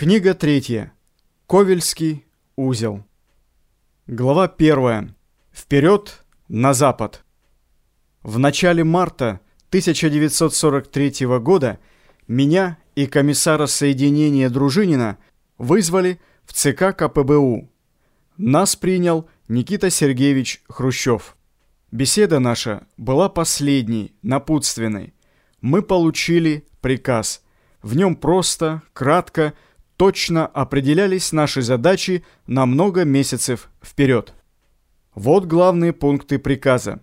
Книга третья. Ковельский узел. Глава первая. Вперед на запад. В начале марта 1943 года меня и комиссара соединения Дружинина вызвали в ЦК КПБУ. Нас принял Никита Сергеевич Хрущев. Беседа наша была последней, напутственной. Мы получили приказ. В нем просто, кратко, точно определялись наши задачи на много месяцев вперед. Вот главные пункты приказа.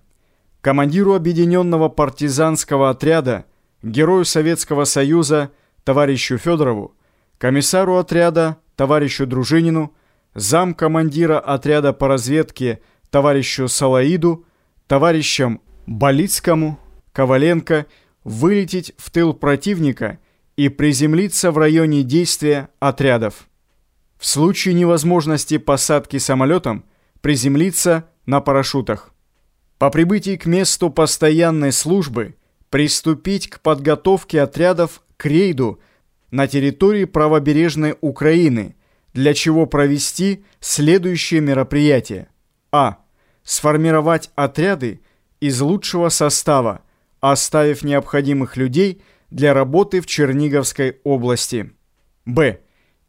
Командиру объединенного партизанского отряда, герою Советского Союза, товарищу Федорову, комиссару отряда, товарищу Дружинину, замкомандира отряда по разведке, товарищу Салаиду, товарищам Болицкому, Коваленко вылететь в тыл противника – и приземлиться в районе действия отрядов. В случае невозможности посадки самолетом приземлиться на парашютах. По прибытии к месту постоянной службы приступить к подготовке отрядов к рейду на территории правобережной Украины, для чего провести следующие мероприятия. А. Сформировать отряды из лучшего состава, оставив необходимых людей – для работы в Черниговской области. Б.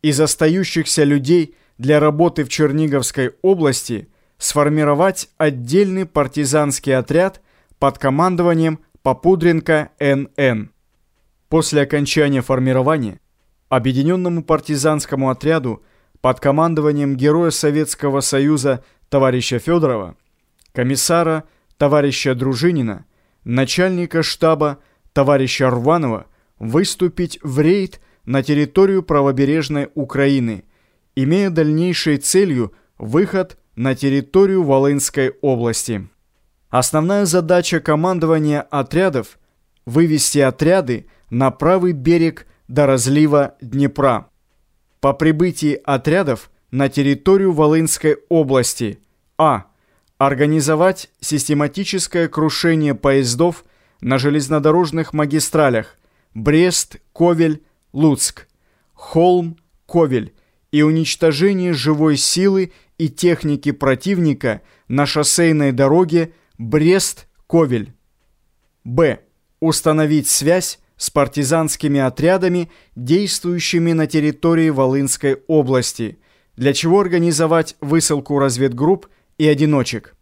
Из остающихся людей для работы в Черниговской области сформировать отдельный партизанский отряд под командованием Попудренко Н.Н. После окончания формирования Объединенному партизанскому отряду под командованием Героя Советского Союза товарища Федорова, комиссара товарища Дружинина, начальника штаба товарища Рванова выступить в рейд на территорию правобережной Украины, имея дальнейшей целью выход на территорию Волынской области. Основная задача командования отрядов – вывести отряды на правый берег до разлива Днепра. По прибытии отрядов на территорию Волынской области А. Организовать систематическое крушение поездов – на железнодорожных магистралях Брест, Ковель, Луцк, Холм, Ковель и уничтожение живой силы и техники противника на шоссейной дороге Брест-Ковель. Б. Установить связь с партизанскими отрядами, действующими на территории Волынской области, для чего организовать высылку разведгрупп и одиночек.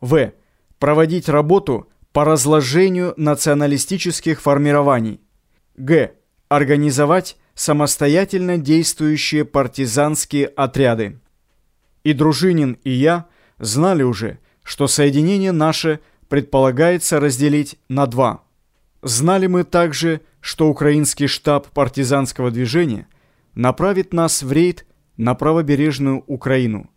В. Проводить работу по разложению националистических формирований. Г. Организовать самостоятельно действующие партизанские отряды. И Дружинин, и я знали уже, что соединение наше предполагается разделить на два. Знали мы также, что украинский штаб партизанского движения направит нас в рейд на правобережную Украину.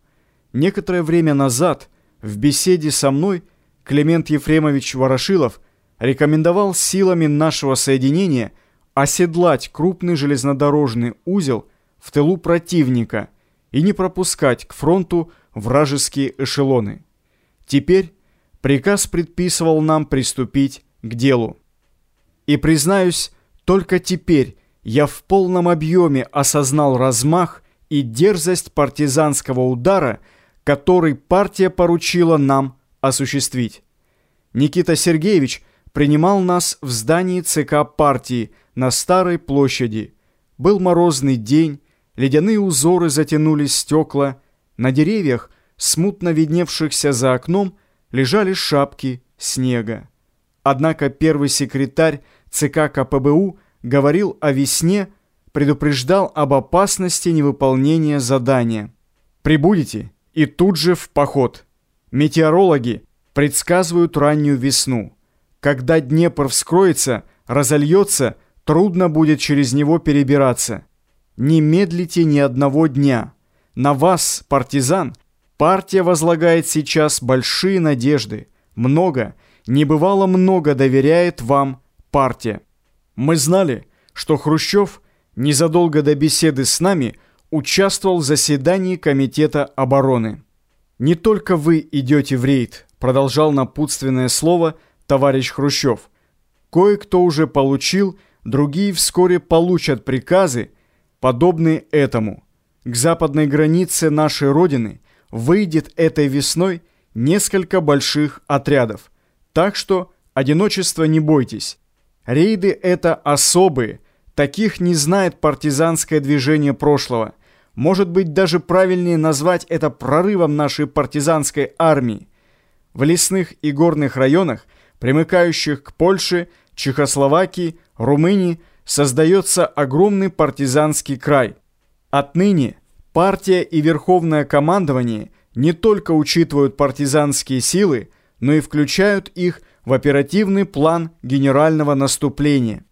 Некоторое время назад в беседе со мной – Климент Ефремович Ворошилов рекомендовал силами нашего соединения оседлать крупный железнодорожный узел в тылу противника и не пропускать к фронту вражеские эшелоны. Теперь приказ предписывал нам приступить к делу. И признаюсь, только теперь я в полном объеме осознал размах и дерзость партизанского удара, который партия поручила нам осуществить. Никита Сергеевич принимал нас в здании ЦК партии на Старой площади. Был морозный день, ледяные узоры затянули стекла, на деревьях, смутно видневшихся за окном, лежали шапки снега. Однако первый секретарь ЦК КПБУ говорил о весне, предупреждал об опасности невыполнения задания. «Прибудете и тут же в поход». Метеорологи предсказывают раннюю весну. Когда Днепр вскроется, разольется, трудно будет через него перебираться. Не медлите ни одного дня. На вас, партизан, партия возлагает сейчас большие надежды. Много, небывало много доверяет вам партия. Мы знали, что Хрущев незадолго до беседы с нами участвовал в заседании Комитета обороны. «Не только вы идете в рейд», — продолжал напутственное слово товарищ Хрущев. «Кое-кто уже получил, другие вскоре получат приказы подобный этому. К западной границе нашей Родины выйдет этой весной несколько больших отрядов. Так что одиночества не бойтесь. Рейды это особые, таких не знает партизанское движение прошлого. Может быть, даже правильнее назвать это прорывом нашей партизанской армии. В лесных и горных районах, примыкающих к Польше, Чехословакии, Румынии, создается огромный партизанский край. Отныне партия и верховное командование не только учитывают партизанские силы, но и включают их в оперативный план генерального наступления.